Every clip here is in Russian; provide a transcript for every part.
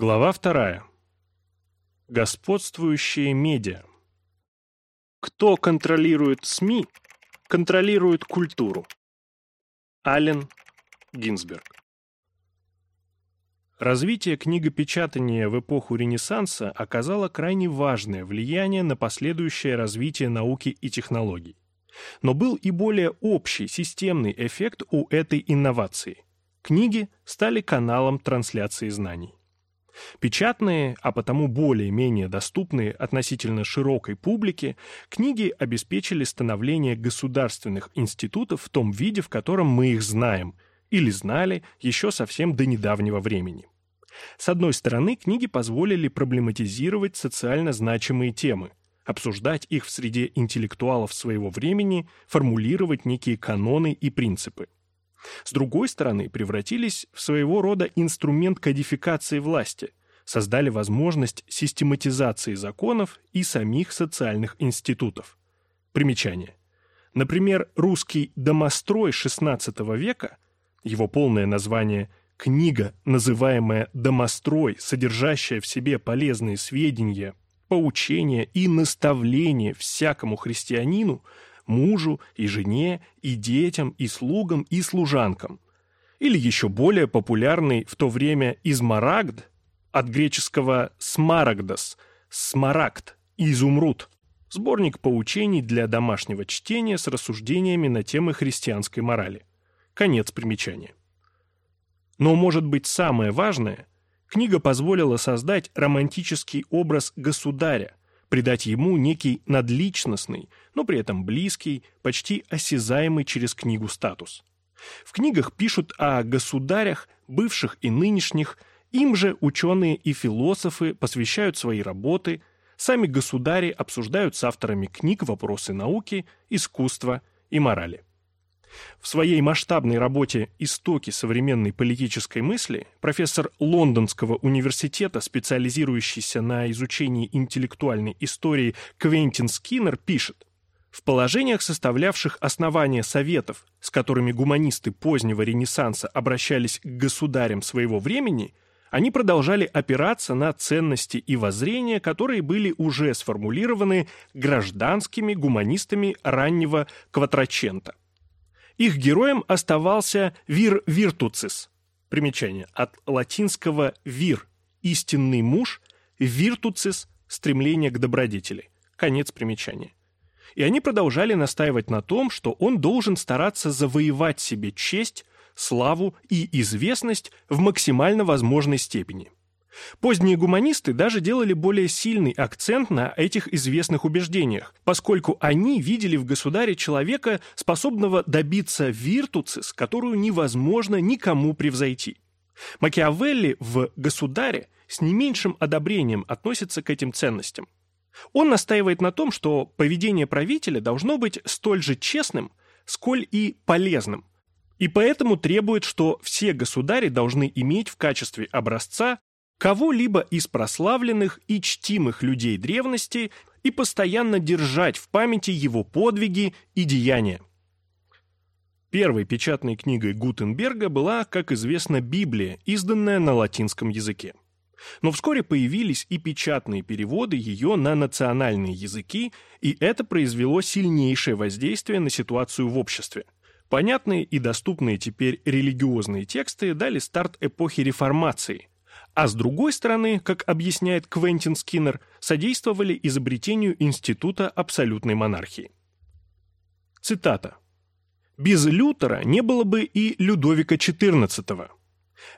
Глава вторая. Господствующие медиа. Кто контролирует СМИ, контролирует культуру. Аллен Гинзберг. Развитие книгопечатания в эпоху Ренессанса оказало крайне важное влияние на последующее развитие науки и технологий. Но был и более общий системный эффект у этой инновации. Книги стали каналом трансляции знаний. Печатные, а потому более-менее доступные относительно широкой публике, книги обеспечили становление государственных институтов в том виде, в котором мы их знаем, или знали еще совсем до недавнего времени. С одной стороны, книги позволили проблематизировать социально значимые темы, обсуждать их в среде интеллектуалов своего времени, формулировать некие каноны и принципы. С другой стороны, превратились в своего рода инструмент кодификации власти, создали возможность систематизации законов и самих социальных институтов. Примечание. Например, русский домострой XVI века, его полное название «Книга, называемая «Домострой», содержащая в себе полезные сведения, поучения и наставления всякому христианину – мужу и жене, и детям, и слугам, и служанкам. Или еще более популярный в то время измарагд, от греческого «смарагдос» – «смарагд», «изумруд», сборник поучений для домашнего чтения с рассуждениями на темы христианской морали. Конец примечания. Но, может быть, самое важное, книга позволила создать романтический образ государя, придать ему некий надличностный, но при этом близкий, почти осязаемый через книгу статус. В книгах пишут о государях, бывших и нынешних, им же ученые и философы посвящают свои работы, сами государи обсуждают с авторами книг вопросы науки, искусства и морали. В своей масштабной работе «Истоки современной политической мысли» профессор Лондонского университета, специализирующийся на изучении интеллектуальной истории Квентин Скиннер, пишет, в положениях, составлявших основания советов, с которыми гуманисты позднего Ренессанса обращались к государям своего времени, они продолжали опираться на ценности и воззрения, которые были уже сформулированы гражданскими гуманистами раннего Кватрачента. Их героем оставался Вир Виртуцис. Примечание. От латинского «вир» – истинный муж, «виртуцис» – стремление к добродетели. Конец примечания. И они продолжали настаивать на том, что он должен стараться завоевать себе честь, славу и известность в максимально возможной степени – Поздние гуманисты даже делали более сильный акцент на этих известных убеждениях, поскольку они видели в государе человека, способного добиться виртуцис, которую невозможно никому превзойти. Макиавелли в «Государе» с не меньшим одобрением относится к этим ценностям. Он настаивает на том, что поведение правителя должно быть столь же честным, сколь и полезным, и поэтому требует, что все государи должны иметь в качестве образца кого-либо из прославленных и чтимых людей древности и постоянно держать в памяти его подвиги и деяния. Первой печатной книгой Гутенберга была, как известно, Библия, изданная на латинском языке. Но вскоре появились и печатные переводы ее на национальные языки, и это произвело сильнейшее воздействие на ситуацию в обществе. Понятные и доступные теперь религиозные тексты дали старт эпохи реформации – а с другой стороны, как объясняет Квентин Скиннер, содействовали изобретению института абсолютной монархии. Цитата. «Без Лютера не было бы и Людовика XIV.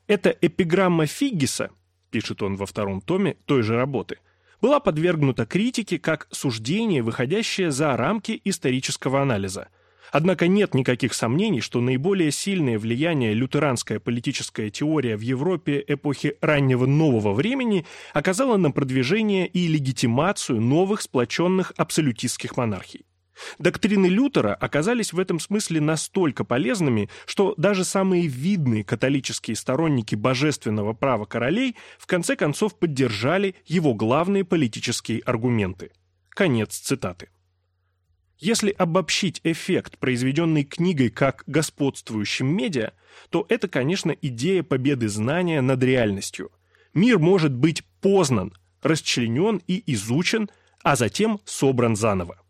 Эта эпиграмма Фиггиса, пишет он во втором томе той же работы, была подвергнута критике как суждение, выходящее за рамки исторического анализа – Однако нет никаких сомнений, что наиболее сильное влияние лютеранская политическая теория в Европе эпохи раннего нового времени оказала на продвижение и легитимацию новых сплоченных абсолютистских монархий. Доктрины Лютера оказались в этом смысле настолько полезными, что даже самые видные католические сторонники божественного права королей в конце концов поддержали его главные политические аргументы. Конец цитаты. Если обобщить эффект, произведенный книгой как господствующим медиа, то это, конечно, идея победы знания над реальностью. мир может быть познан, расчленен и изучен, а затем собран заново.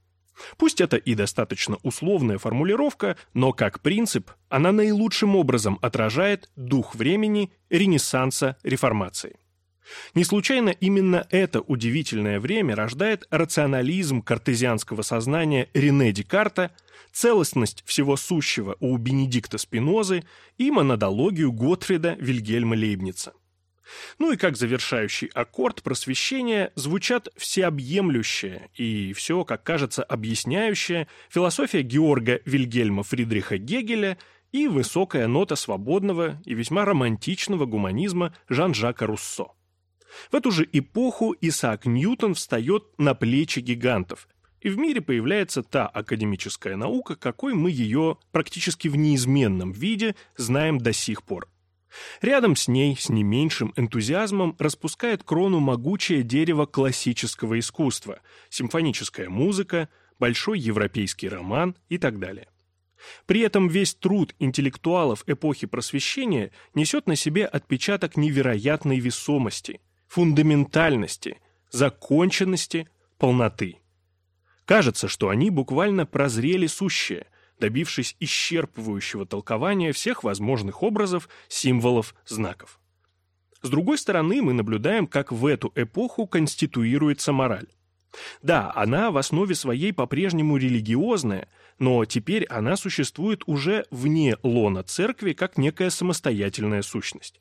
Пусть это и достаточно условная формулировка, но как принцип она наилучшим образом отражает дух времени Ренессанса реформации. Не случайно именно это удивительное время рождает рационализм картезианского сознания Рене Декарта, целостность всего сущего у Бенедикта Спинозы и монодологию Готфрида Вильгельма Лейбница. Ну и как завершающий аккорд просвещения звучат всеобъемлющее и все, как кажется, объясняющее философия Георга Вильгельма Фридриха Гегеля и высокая нота свободного и весьма романтичного гуманизма Жан-Жака Руссо. В эту же эпоху Исаак Ньютон встает на плечи гигантов, и в мире появляется та академическая наука, какой мы ее практически в неизменном виде знаем до сих пор. Рядом с ней, с не меньшим энтузиазмом, распускает крону могучее дерево классического искусства, симфоническая музыка, большой европейский роман и так далее. При этом весь труд интеллектуалов эпохи Просвещения несет на себе отпечаток невероятной весомости, фундаментальности, законченности, полноты. Кажется, что они буквально прозрели сущее – добившись исчерпывающего толкования всех возможных образов, символов, знаков. С другой стороны, мы наблюдаем, как в эту эпоху конституируется мораль. Да, она в основе своей по-прежнему религиозная, но теперь она существует уже вне лона церкви как некая самостоятельная сущность.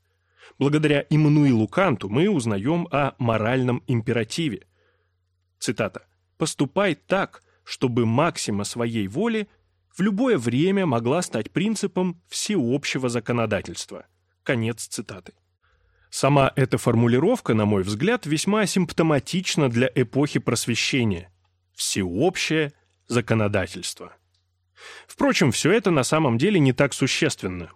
Благодаря Иммануилу Канту мы узнаем о моральном императиве. Цитата. «Поступай так, чтобы максима своей воли в любое время могла стать принципом всеобщего законодательства. Конец цитаты. Сама эта формулировка, на мой взгляд, весьма симптоматична для эпохи просвещения. Всеобщее законодательство. Впрочем, все это на самом деле не так существенно.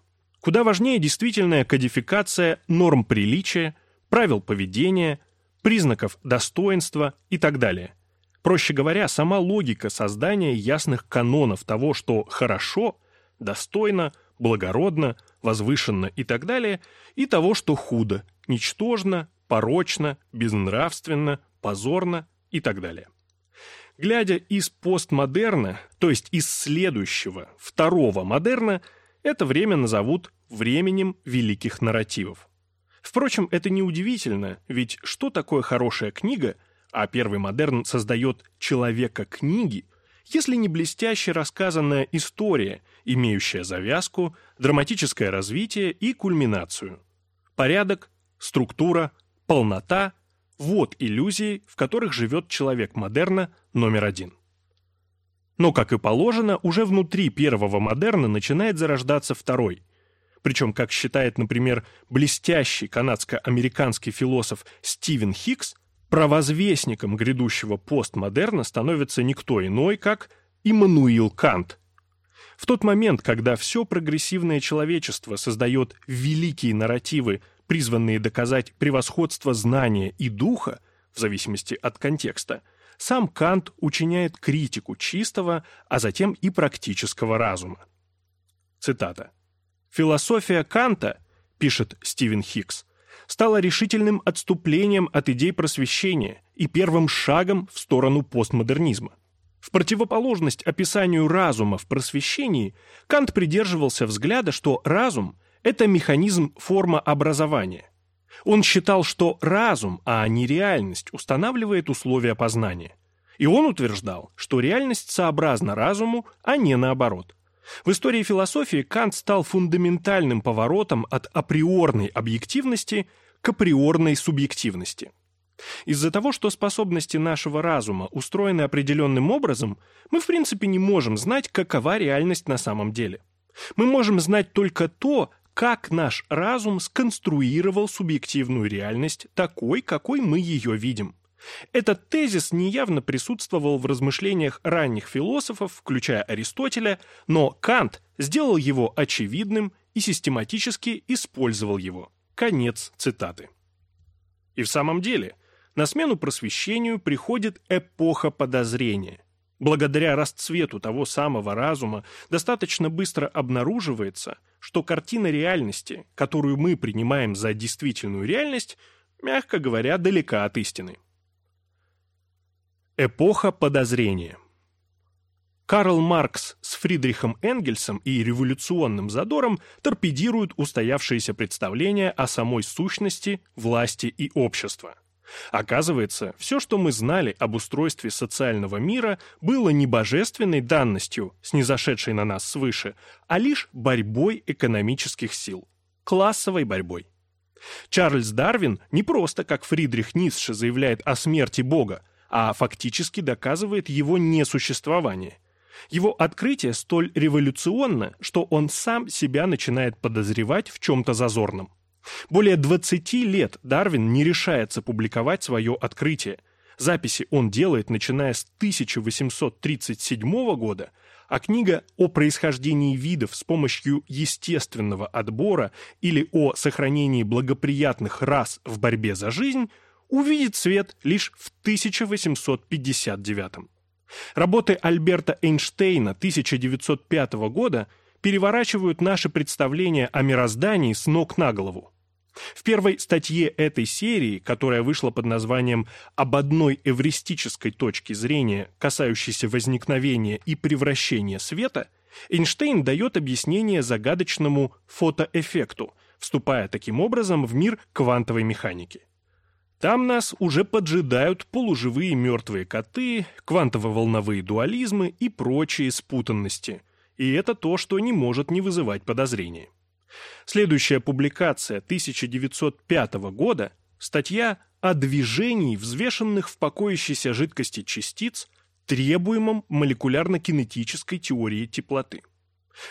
Куда важнее действительная кодификация норм приличия, правил поведения, признаков достоинства и так далее – Проще говоря, сама логика создания ясных канонов того, что хорошо, достойно, благородно, возвышенно и так далее, и того, что худо, ничтожно, порочно, безнравственно, позорно и так далее. Глядя из постмодерна, то есть из следующего, второго модерна, это время назовут временем великих нарративов. Впрочем, это не удивительно, ведь что такое хорошая книга – а первый модерн создает человека книги, если не блестяще рассказанная история, имеющая завязку, драматическое развитие и кульминацию. Порядок, структура, полнота – вот иллюзии, в которых живет человек модерна номер один. Но, как и положено, уже внутри первого модерна начинает зарождаться второй. Причем, как считает, например, блестящий канадско-американский философ Стивен Хикс, Провозвестником грядущего постмодерна становится никто иной, как Иммануил Кант. В тот момент, когда все прогрессивное человечество создает великие нарративы, призванные доказать превосходство знания и духа, в зависимости от контекста, сам Кант учиняет критику чистого, а затем и практического разума. Цитата. «Философия Канта, — пишет Стивен Хикс, — стало решительным отступлением от идей просвещения и первым шагом в сторону постмодернизма. В противоположность описанию разума в просвещении, Кант придерживался взгляда, что разум – это механизм форма образования. Он считал, что разум, а не реальность, устанавливает условия познания. И он утверждал, что реальность сообразна разуму, а не наоборот – в истории философии Кант стал фундаментальным поворотом от априорной объективности к априорной субъективности. Из-за того, что способности нашего разума устроены определенным образом, мы в принципе не можем знать, какова реальность на самом деле. Мы можем знать только то, как наш разум сконструировал субъективную реальность такой, какой мы ее видим. Этот тезис неявно присутствовал в размышлениях ранних философов, включая Аристотеля, но Кант сделал его очевидным и систематически использовал его. Конец цитаты. И в самом деле, на смену просвещению приходит эпоха подозрения. Благодаря расцвету того самого разума достаточно быстро обнаруживается, что картина реальности, которую мы принимаем за действительную реальность, мягко говоря, далека от истины. Эпоха подозрения Карл Маркс с Фридрихом Энгельсом и революционным задором торпедируют устоявшиеся представления о самой сущности, власти и общества. Оказывается, все, что мы знали об устройстве социального мира, было не божественной данностью, снизошедшей на нас свыше, а лишь борьбой экономических сил, классовой борьбой. Чарльз Дарвин не просто, как Фридрих Ницше заявляет о смерти Бога, а фактически доказывает его несуществование. Его открытие столь революционно, что он сам себя начинает подозревать в чем-то зазорном. Более 20 лет Дарвин не решается публиковать свое открытие. Записи он делает, начиная с 1837 года, а книга о происхождении видов с помощью естественного отбора или о сохранении благоприятных рас в борьбе за жизнь увидит свет лишь в 1859. Работы Альберта Эйнштейна 1905 года переворачивают наши представления о мироздании с ног на голову. В первой статье этой серии, которая вышла под названием «Об одной эвристической точке зрения, касающейся возникновения и превращения света», Эйнштейн дает объяснение загадочному фотоэффекту, вступая таким образом в мир квантовой механики. Там нас уже поджидают полуживые мертвые коты, квантово-волновые дуализмы и прочие спутанности. И это то, что не может не вызывать подозрения. Следующая публикация 1905 года – статья о движении взвешенных в покоящейся жидкости частиц, требуемом молекулярно-кинетической теории теплоты.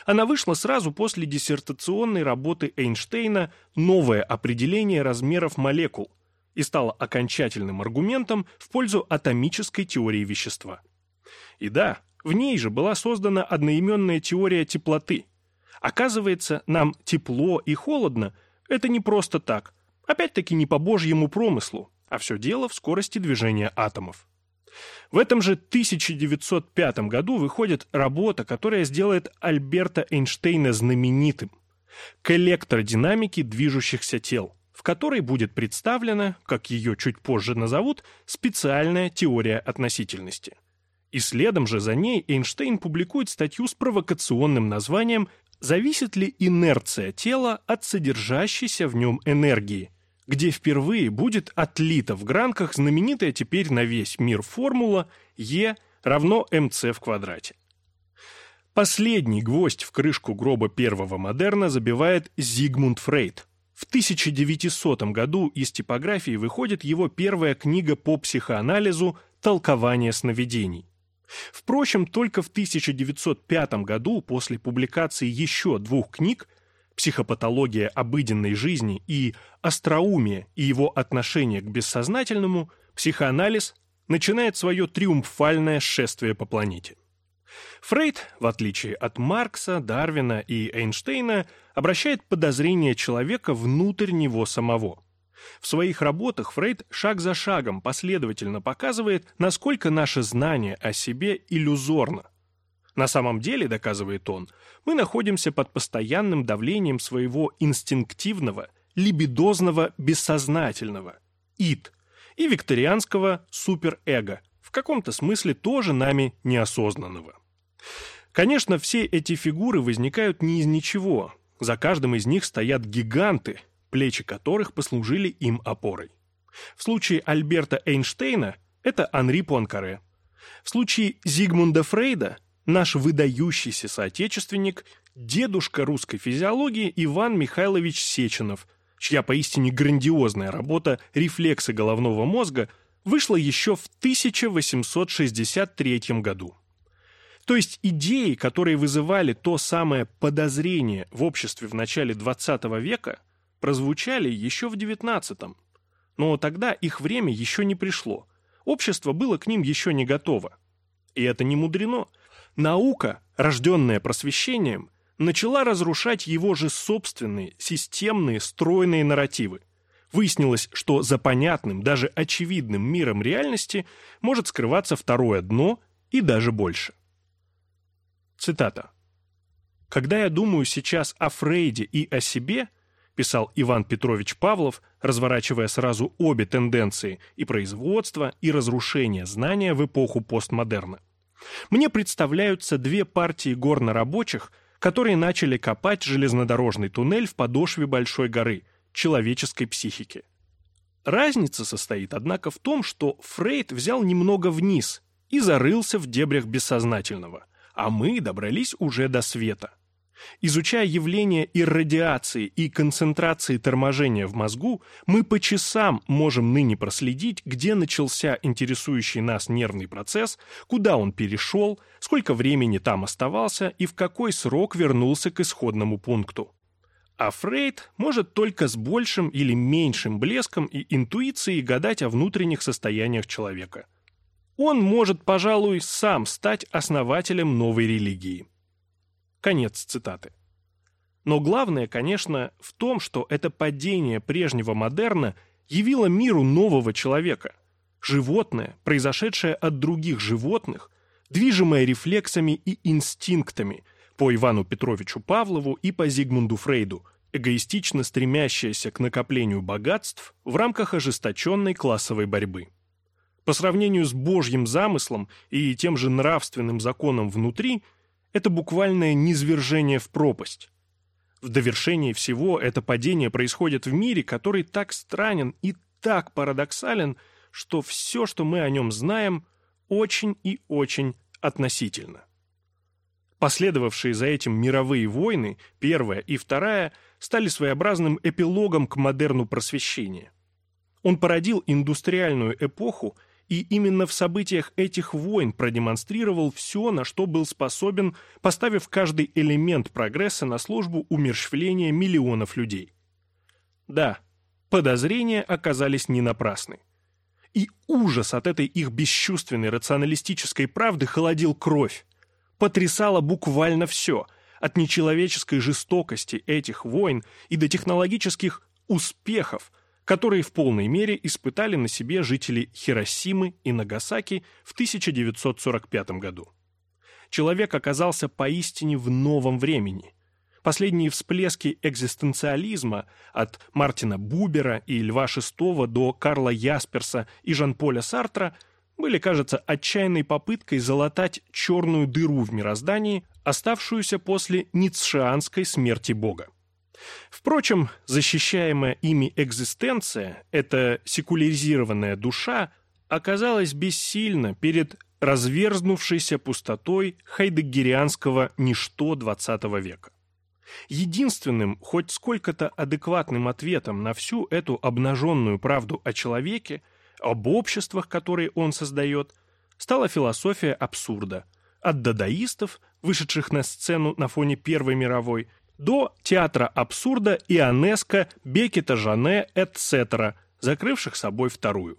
Она вышла сразу после диссертационной работы Эйнштейна «Новое определение размеров молекул» и стала окончательным аргументом в пользу атомической теории вещества. И да, в ней же была создана одноименная теория теплоты – Оказывается, нам тепло и холодно – это не просто так. Опять-таки не по божьему промыслу, а все дело в скорости движения атомов. В этом же 1905 году выходит работа, которая сделает Альберта Эйнштейна знаменитым к электродинамике движущихся тел, в которой будет представлена, как ее чуть позже назовут, специальная теория относительности. И следом же за ней Эйнштейн публикует статью с провокационным названием зависит ли инерция тела от содержащейся в нем энергии, где впервые будет отлита в гранках знаменитая теперь на весь мир формула E равно mc в квадрате. Последний гвоздь в крышку гроба первого модерна забивает Зигмунд Фрейд. В 1900 году из типографии выходит его первая книга по психоанализу «Толкование сновидений». Впрочем, только в 1905 году, после публикации еще двух книг «Психопатология обыденной жизни» и «Остроумие и его отношение к бессознательному», психоанализ начинает свое триумфальное шествие по планете. Фрейд, в отличие от Маркса, Дарвина и Эйнштейна, обращает подозрение человека внутрь него самого – в своих работах Фрейд шаг за шагом последовательно показывает, насколько наше знание о себе иллюзорно. На самом деле, доказывает он, мы находимся под постоянным давлением своего инстинктивного, либидозного бессознательного, ид, и викторианского суперэго, в каком-то смысле тоже нами неосознанного. Конечно, все эти фигуры возникают не из ничего. За каждым из них стоят гиганты, плечи которых послужили им опорой. В случае Альберта Эйнштейна это Анри Пуанкаре. В случае Зигмунда Фрейда наш выдающийся соотечественник, дедушка русской физиологии Иван Михайлович Сеченов, чья поистине грандиозная работа «Рефлексы головного мозга» вышла еще в 1863 году. То есть идеи, которые вызывали то самое подозрение в обществе в начале XX века – прозвучали еще в XIX. Но тогда их время еще не пришло. Общество было к ним еще не готово. И это не мудрено. Наука, рожденная просвещением, начала разрушать его же собственные, системные, стройные нарративы. Выяснилось, что за понятным, даже очевидным миром реальности может скрываться второе дно и даже больше. Цитата. «Когда я думаю сейчас о Фрейде и о себе – писал Иван Петрович Павлов, разворачивая сразу обе тенденции и производство, и разрушение знания в эпоху постмодерна. Мне представляются две партии горнорабочих, которые начали копать железнодорожный туннель в подошве большой горы, человеческой психики. Разница состоит, однако, в том, что Фрейд взял немного вниз и зарылся в дебрях бессознательного, а мы добрались уже до света. Изучая явление иррадиации и концентрации торможения в мозгу, мы по часам можем ныне проследить, где начался интересующий нас нервный процесс, куда он перешел, сколько времени там оставался и в какой срок вернулся к исходному пункту. А Фрейд может только с большим или меньшим блеском и интуицией гадать о внутренних состояниях человека. Он может, пожалуй, сам стать основателем новой религии. Конец цитаты. Но главное, конечно, в том, что это падение прежнего модерна явило миру нового человека. Животное, произошедшее от других животных, движимое рефлексами и инстинктами, по Ивану Петровичу Павлову и по Зигмунду Фрейду, эгоистично стремящееся к накоплению богатств в рамках ожесточенной классовой борьбы. По сравнению с Божьим замыслом и тем же нравственным законом внутри – это буквальное низвержение в пропасть. В довершении всего это падение происходит в мире, который так странен и так парадоксален, что все, что мы о нем знаем, очень и очень относительно. Последовавшие за этим мировые войны, первая и вторая, стали своеобразным эпилогом к модерну просвещения. Он породил индустриальную эпоху – и именно в событиях этих войн продемонстрировал все, на что был способен, поставив каждый элемент прогресса на службу умерщвления миллионов людей. Да, подозрения оказались не напрасны. И ужас от этой их бесчувственной рационалистической правды холодил кровь. Потрясало буквально все, от нечеловеческой жестокости этих войн и до технологических успехов – которые в полной мере испытали на себе жители Хиросимы и Нагасаки в 1945 году. Человек оказался поистине в новом времени. Последние всплески экзистенциализма от Мартина Бубера и Льва VI до Карла Ясперса и Жан-Поля Сартра были, кажется, отчаянной попыткой залатать черную дыру в мироздании, оставшуюся после ницшеанской смерти Бога. Впрочем, защищаемая ими экзистенция, эта секуляризированная душа, оказалась бессильна перед разверзнувшейся пустотой хайдеггерианского ничто XX века. Единственным, хоть сколько-то адекватным ответом на всю эту обнаженную правду о человеке, об обществах, которые он создает, стала философия абсурда. От дадаистов, вышедших на сцену на фоне Первой мировой, до театра абсурда Ионеско, Бекета Жане, etc., закрывших собой вторую.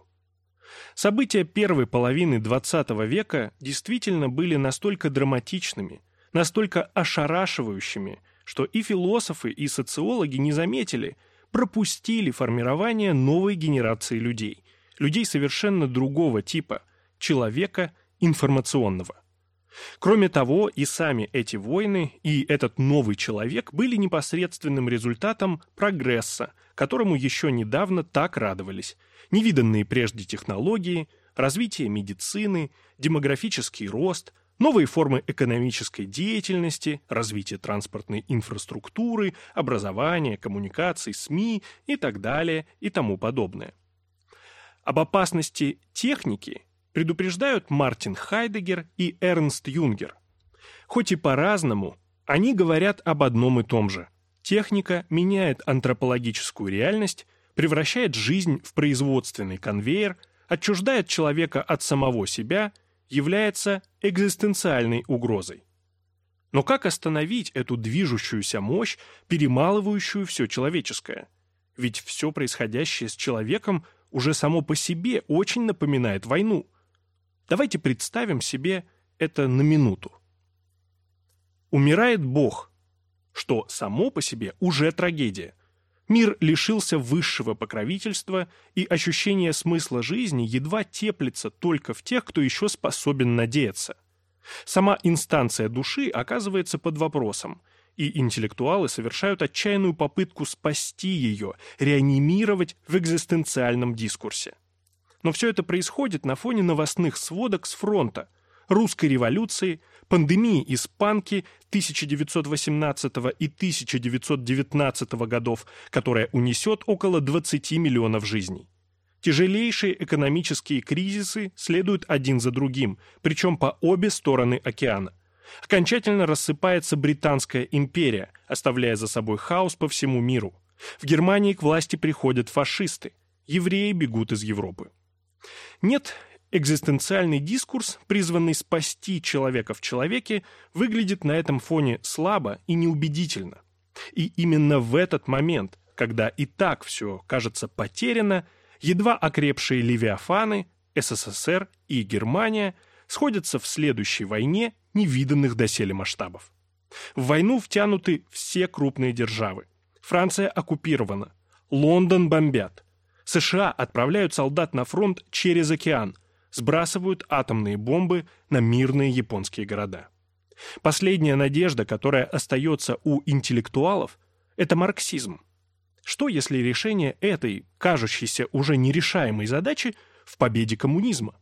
События первой половины XX века действительно были настолько драматичными, настолько ошарашивающими, что и философы, и социологи не заметили, пропустили формирование новой генерации людей, людей совершенно другого типа, человека информационного. Кроме того, и сами эти войны, и этот новый человек были непосредственным результатом прогресса, которому еще недавно так радовались. Невиданные прежде технологии, развитие медицины, демографический рост, новые формы экономической деятельности, развитие транспортной инфраструктуры, образования, коммуникаций, СМИ и так далее и тому подобное. Об опасности техники – предупреждают Мартин Хайдегер и Эрнст Юнгер. Хоть и по-разному, они говорят об одном и том же. Техника меняет антропологическую реальность, превращает жизнь в производственный конвейер, отчуждает человека от самого себя, является экзистенциальной угрозой. Но как остановить эту движущуюся мощь, перемалывающую все человеческое? Ведь все происходящее с человеком уже само по себе очень напоминает войну. Давайте представим себе это на минуту. Умирает Бог, что само по себе уже трагедия. Мир лишился высшего покровительства, и ощущение смысла жизни едва теплится только в тех, кто еще способен надеяться. Сама инстанция души оказывается под вопросом, и интеллектуалы совершают отчаянную попытку спасти ее, реанимировать в экзистенциальном дискурсе. Но все это происходит на фоне новостных сводок с фронта, русской революции, пандемии испанки 1918 и 1919 годов, которая унесет около 20 миллионов жизней. Тяжелейшие экономические кризисы следуют один за другим, причем по обе стороны океана. Окончательно рассыпается Британская империя, оставляя за собой хаос по всему миру. В Германии к власти приходят фашисты. Евреи бегут из Европы. Нет, экзистенциальный дискурс, призванный спасти человека в человеке, выглядит на этом фоне слабо и неубедительно. И именно в этот момент, когда и так все кажется потеряно, едва окрепшие левиафаны, СССР и Германия сходятся в следующей войне невиданных доселе масштабов. В войну втянуты все крупные державы. Франция оккупирована. Лондон бомбят. США отправляют солдат на фронт через океан, сбрасывают атомные бомбы на мирные японские города. Последняя надежда, которая остается у интеллектуалов, это марксизм. Что, если решение этой, кажущейся уже нерешаемой задачи, в победе коммунизма?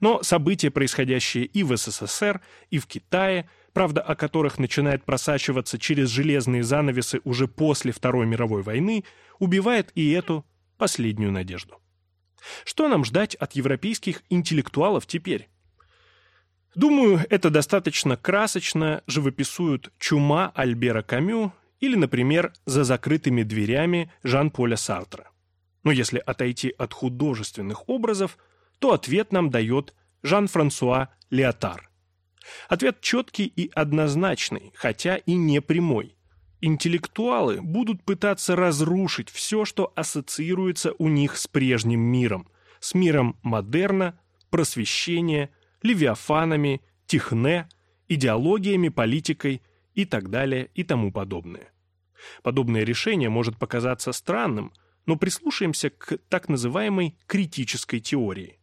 Но события, происходящие и в СССР, и в Китае, правда о которых начинает просачиваться через железные занавесы уже после Второй мировой войны, убивает и эту последнюю надежду. Что нам ждать от европейских интеллектуалов теперь? Думаю, это достаточно красочно живописуют «Чума» Альбера Камю или, например, «За закрытыми дверями» Жан-Поля Сартра. Но если отойти от художественных образов, то ответ нам дает Жан-Франсуа Леотар. Ответ четкий и однозначный, хотя и не прямой. Интеллектуалы будут пытаться разрушить все, что ассоциируется у них с прежним миром, с миром модерна, просвещения, левиафанами, техне, идеологиями, политикой – и так далее и тому подобное. Подобное решение может показаться странным, но прислушаемся к так называемой критической теории.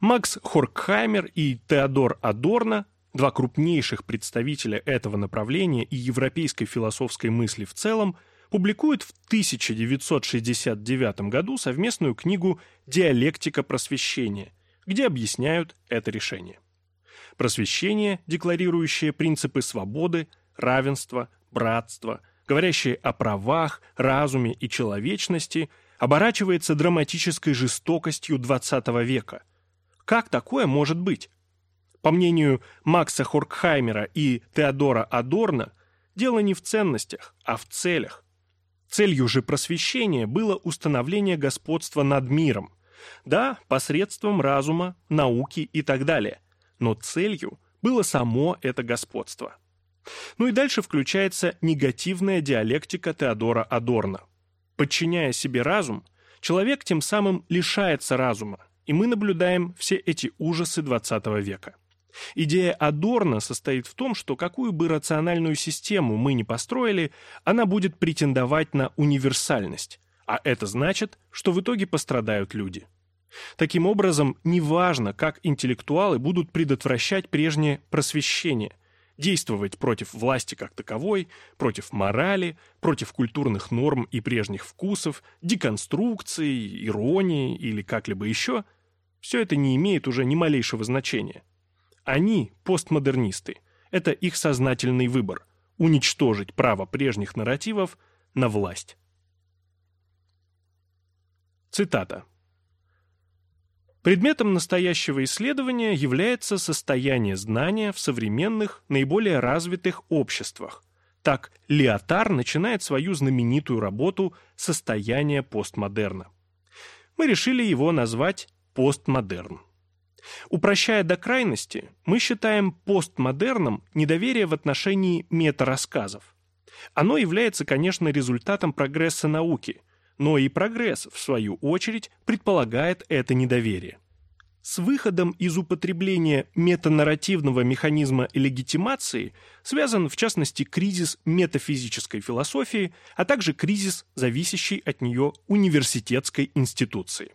Макс Хоркхаймер и Теодор Адорно, два крупнейших представителя этого направления и европейской философской мысли в целом, публикуют в 1969 году совместную книгу «Диалектика просвещения», где объясняют это решение. Просвещение, декларирующее принципы свободы, равенства, братства, говорящее о правах, разуме и человечности, оборачивается драматической жестокостью XX века. Как такое может быть? По мнению Макса Хоркхаймера и Теодора Адорна, дело не в ценностях, а в целях. Целью же просвещения было установление господства над миром. Да, посредством разума, науки и так далее. Но целью было само это господство. Ну и дальше включается негативная диалектика Теодора Адорна. Подчиняя себе разум, человек тем самым лишается разума, и мы наблюдаем все эти ужасы XX века. Идея Адорна состоит в том, что какую бы рациональную систему мы ни построили, она будет претендовать на универсальность, а это значит, что в итоге пострадают люди. Таким образом, неважно, как интеллектуалы будут предотвращать прежнее просвещение, действовать против власти как таковой, против морали, против культурных норм и прежних вкусов, деконструкции, иронии или как-либо еще, все это не имеет уже ни малейшего значения. Они – постмодернисты. Это их сознательный выбор – уничтожить право прежних нарративов на власть. Цитата. Предметом настоящего исследования является состояние знания в современных, наиболее развитых обществах. Так, Леотар начинает свою знаменитую работу «Состояние постмодерна». Мы решили его назвать «постмодерн». Упрощая до крайности, мы считаем постмодерном недоверие в отношении метарассказов. Оно является, конечно, результатом прогресса науки – но и прогресс, в свою очередь, предполагает это недоверие. С выходом из употребления метанарративного механизма легитимации связан, в частности, кризис метафизической философии, а также кризис, зависящий от нее университетской институции.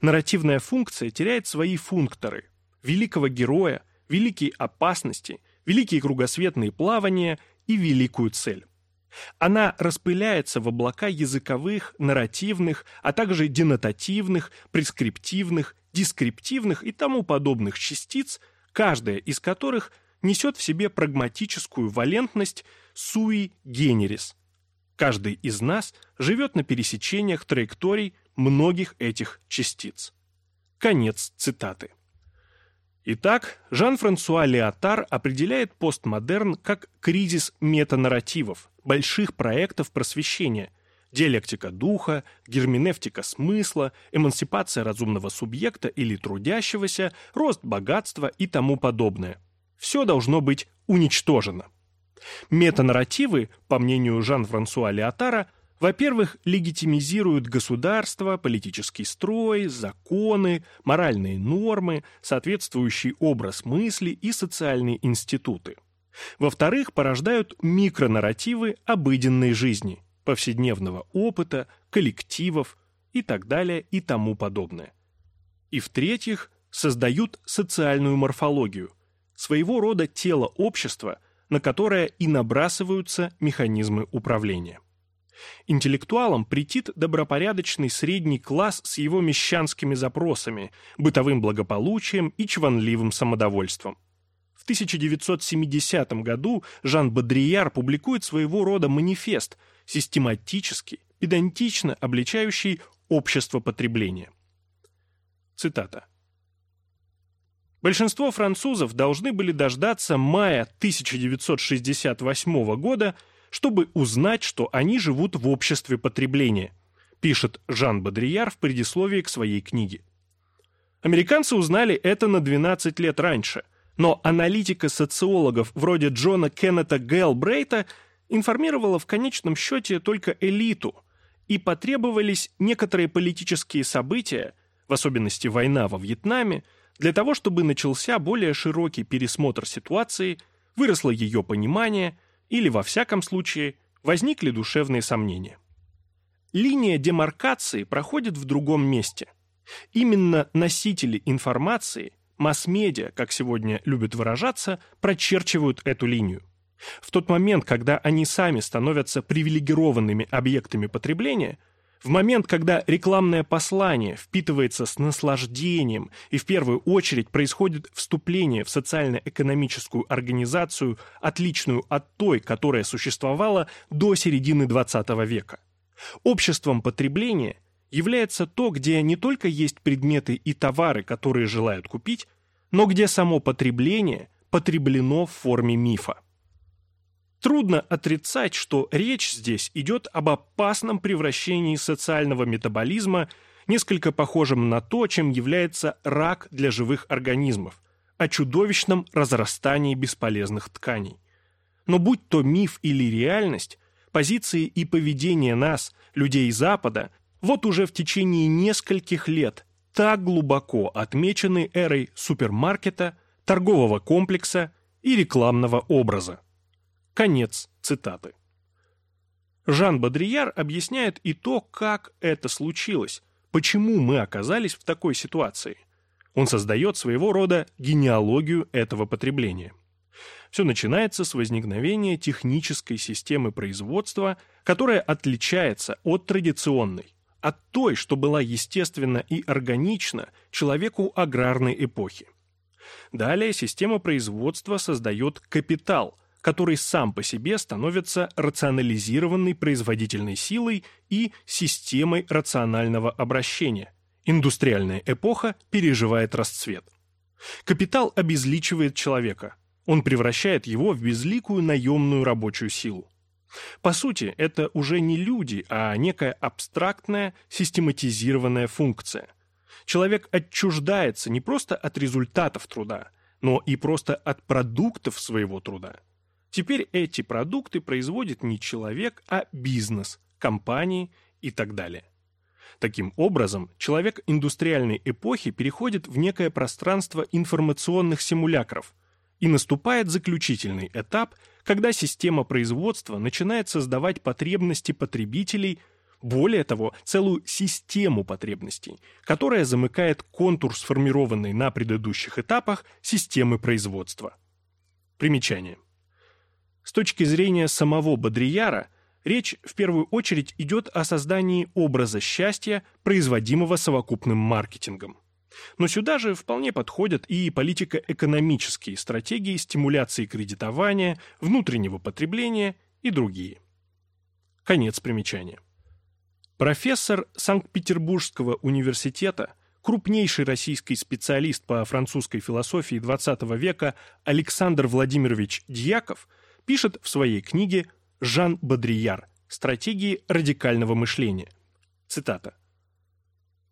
Нарративная функция теряет свои функторы – великого героя, великие опасности, великие кругосветные плавания и великую цель. Она распыляется в облака языковых, нарративных, а также денотативных, прескриптивных, дескриптивных и тому подобных частиц, каждая из которых несет в себе прагматическую валентность sui generis. Каждый из нас живет на пересечениях траекторий многих этих частиц. Конец цитаты. Итак, Жан-Франсуа Леотар определяет постмодерн как кризис метанарративов, больших проектов просвещения, диалектика духа, герменевтика смысла, эмансипация разумного субъекта или трудящегося, рост богатства и тому подобное. Все должно быть уничтожено. Метанарративы, по мнению Жан-Франсуа Леотара, во-первых, легитимизируют государство, политический строй, законы, моральные нормы, соответствующий образ мысли и социальные институты. Во-вторых, порождают микронарративы обыденной жизни, повседневного опыта, коллективов и так далее и тому подобное. И в-третьих, создают социальную морфологию, своего рода тело общества, на которое и набрасываются механизмы управления. Интеллектуалам претит добропорядочный средний класс с его мещанскими запросами, бытовым благополучием и чванливым самодовольством. В 1970 году Жан Бодрияр публикует своего рода манифест, систематически, педантично обличающий общество потребления. Цитата. Большинство французов должны были дождаться мая 1968 года, чтобы узнать, что они живут в обществе потребления, пишет Жан Бодрияр в предисловии к своей книге. Американцы узнали это на 12 лет раньше, но аналитика социологов вроде Джона Кеннета Гелбрейта информировала в конечном счете только элиту, и потребовались некоторые политические события, в особенности война во Вьетнаме, для того, чтобы начался более широкий пересмотр ситуации, выросло ее понимание – или, во всяком случае, возникли душевные сомнения. Линия демаркации проходит в другом месте. Именно носители информации, масс-медиа, как сегодня любят выражаться, прочерчивают эту линию. В тот момент, когда они сами становятся привилегированными объектами потребления, в момент, когда рекламное послание впитывается с наслаждением и в первую очередь происходит вступление в социально-экономическую организацию, отличную от той, которая существовала до середины XX века. Обществом потребления является то, где не только есть предметы и товары, которые желают купить, но где само потребление потреблено в форме мифа. Трудно отрицать, что речь здесь идет об опасном превращении социального метаболизма, несколько похожем на то, чем является рак для живых организмов, о чудовищном разрастании бесполезных тканей. Но будь то миф или реальность, позиции и поведение нас, людей Запада, вот уже в течение нескольких лет так глубоко отмечены эрой супермаркета, торгового комплекса и рекламного образа. Конец цитаты. Жан Бодрияр объясняет и то, как это случилось, почему мы оказались в такой ситуации. Он создает своего рода генеалогию этого потребления. Все начинается с возникновения технической системы производства, которая отличается от традиционной, от той, что была естественна и органична человеку аграрной эпохи. Далее система производства создает капитал – который сам по себе становится рационализированной производительной силой и системой рационального обращения. Индустриальная эпоха переживает расцвет. Капитал обезличивает человека. Он превращает его в безликую наемную рабочую силу. По сути, это уже не люди, а некая абстрактная, систематизированная функция. Человек отчуждается не просто от результатов труда, но и просто от продуктов своего труда. Теперь эти продукты производит не человек, а бизнес, компании и так далее. Таким образом, человек индустриальной эпохи переходит в некое пространство информационных симулякров, и наступает заключительный этап, когда система производства начинает создавать потребности потребителей, более того, целую систему потребностей, которая замыкает контур сформированной на предыдущих этапах системы производства. Примечание. С точки зрения самого Бодрияра, речь в первую очередь идет о создании образа счастья, производимого совокупным маркетингом. Но сюда же вполне подходят и политико-экономические стратегии стимуляции кредитования, внутреннего потребления и другие. Конец примечания. Профессор Санкт-Петербургского университета, крупнейший российский специалист по французской философии XX века Александр Владимирович Дьяков пишет в своей книге «Жан Бодрияр. Стратегии радикального мышления». Цитата.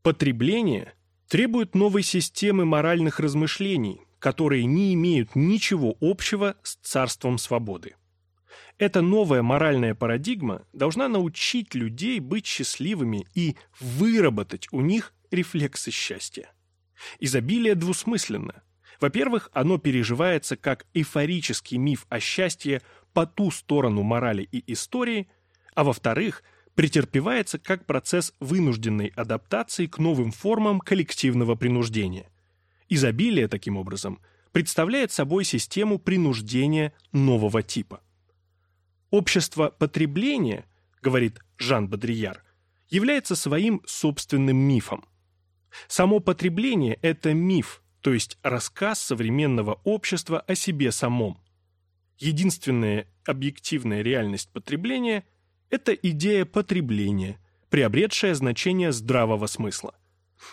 «Потребление требует новой системы моральных размышлений, которые не имеют ничего общего с царством свободы. Эта новая моральная парадигма должна научить людей быть счастливыми и выработать у них рефлексы счастья. Изобилие двусмысленно. Во-первых, оно переживается как эйфорический миф о счастье по ту сторону морали и истории, а во-вторых – претерпевается как процесс вынужденной адаптации к новым формам коллективного принуждения. Изобилие, таким образом, представляет собой систему принуждения нового типа. Общество потребления, говорит Жан Бодрияр, является своим собственным мифом. Само потребление – это миф, то есть рассказ современного общества о себе самом. Единственная объективная реальность потребления – это идея потребления, приобретшая значение здравого смысла.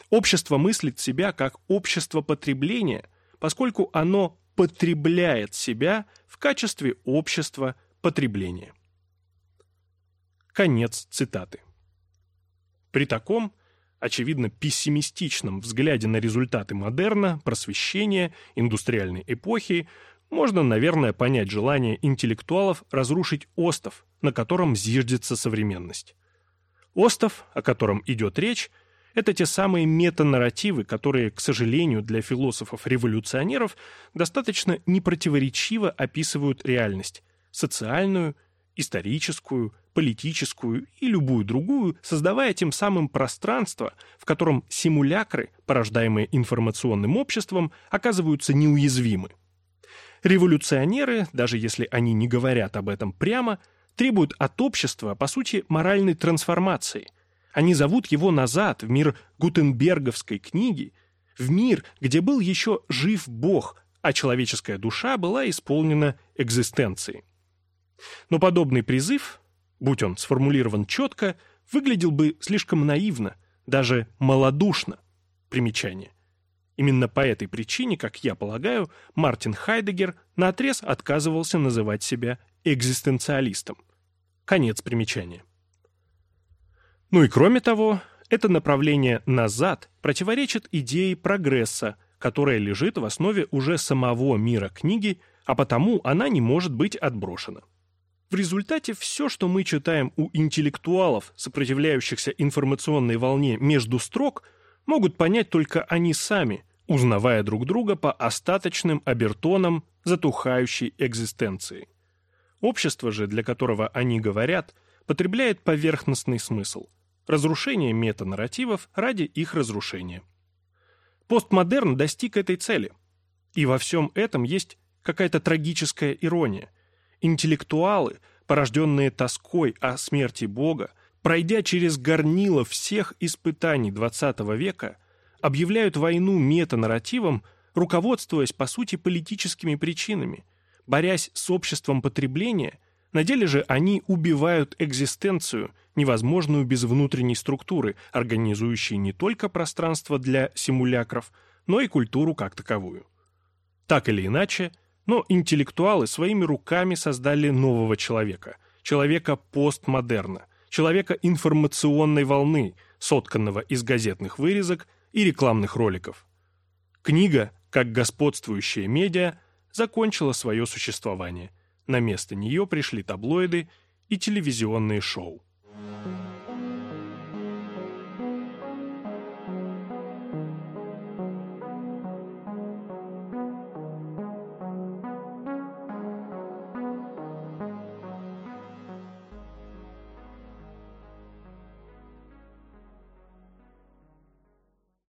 Общество мыслит себя как общество потребления, поскольку оно потребляет себя в качестве общества потребления. Конец цитаты. При таком, очевидно, пессимистичном взгляде на результаты модерна, просвещения, индустриальной эпохи можно, наверное, понять желание интеллектуалов разрушить остов, на котором зиждется современность. Остов, о котором идет речь, это те самые метанарративы, которые, к сожалению, для философов-революционеров достаточно непротиворечиво описывают реальность – социальную, историческую, политическую и любую другую, создавая тем самым пространство, в котором симулякры, порождаемые информационным обществом, оказываются неуязвимы. Революционеры, даже если они не говорят об этом прямо, требуют от общества, по сути, моральной трансформации. Они зовут его назад, в мир гутенберговской книги, в мир, где был еще жив Бог, а человеческая душа была исполнена экзистенцией. Но подобный призыв, будь он сформулирован четко, выглядел бы слишком наивно, даже малодушно. Примечание. Именно по этой причине, как я полагаю, Мартин Хайдегер наотрез отказывался называть себя экзистенциалистом. Конец примечания. Ну и кроме того, это направление «назад» противоречит идее прогресса, которая лежит в основе уже самого мира книги, а потому она не может быть отброшена. В результате все, что мы читаем у интеллектуалов, сопротивляющихся информационной волне между строк – могут понять только они сами, узнавая друг друга по остаточным обертонам затухающей экзистенции. Общество же, для которого они говорят, потребляет поверхностный смысл – разрушение метанарративов ради их разрушения. Постмодерн достиг этой цели. И во всем этом есть какая-то трагическая ирония. Интеллектуалы, порожденные тоской о смерти Бога, пройдя через горнило всех испытаний XX века, объявляют войну метанарративом, руководствуясь, по сути, политическими причинами. Борясь с обществом потребления, на деле же они убивают экзистенцию, невозможную без внутренней структуры, организующей не только пространство для симулякров, но и культуру как таковую. Так или иначе, но интеллектуалы своими руками создали нового человека, человека постмодерна, человека информационной волны, сотканного из газетных вырезок и рекламных роликов. Книга, как господствующая медиа, закончила свое существование. На место нее пришли таблоиды и телевизионные шоу.